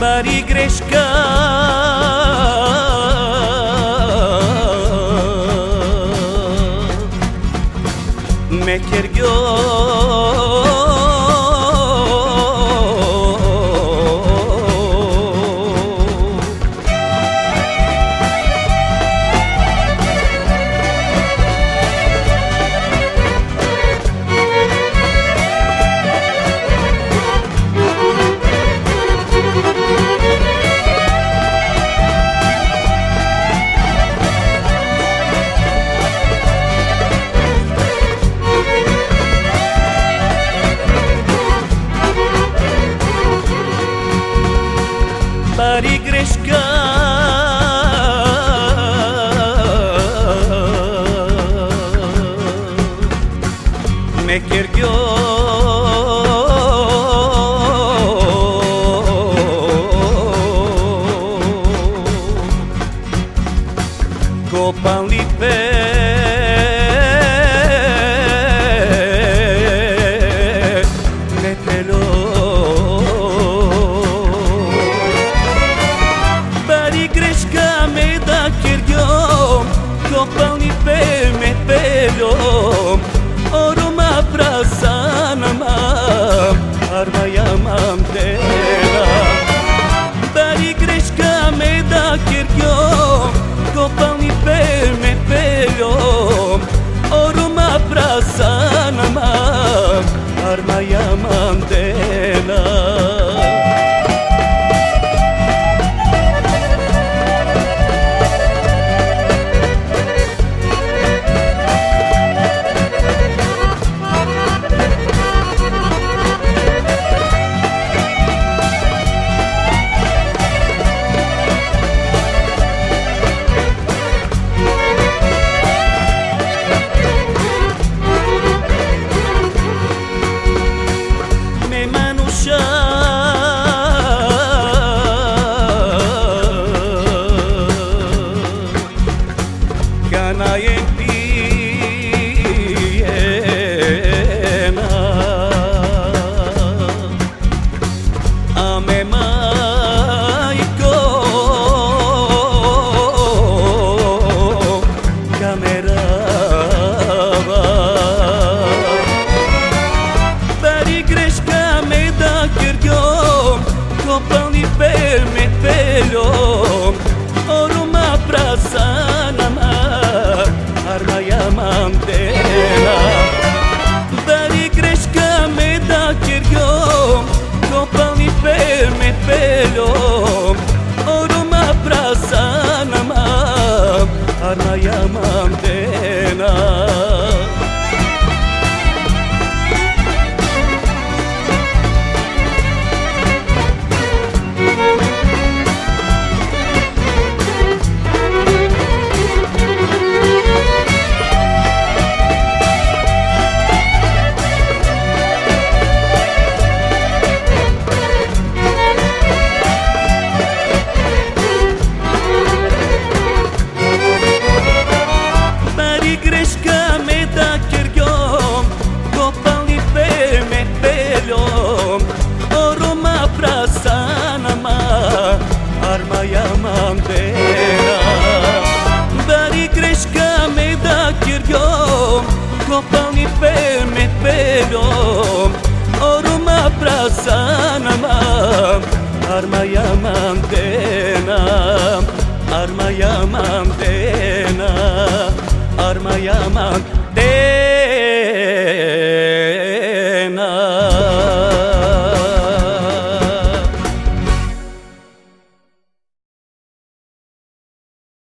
bari greška Meker gör mari greška Me kergjo Copan lipe sarmaya pe pelo. Oruma prasanama Armayamam tenam μαντέρα Dari greška me da kirjom Kopavni perne perom Oruma prasanama Armayamam dena Armayamam dena Armayamam dena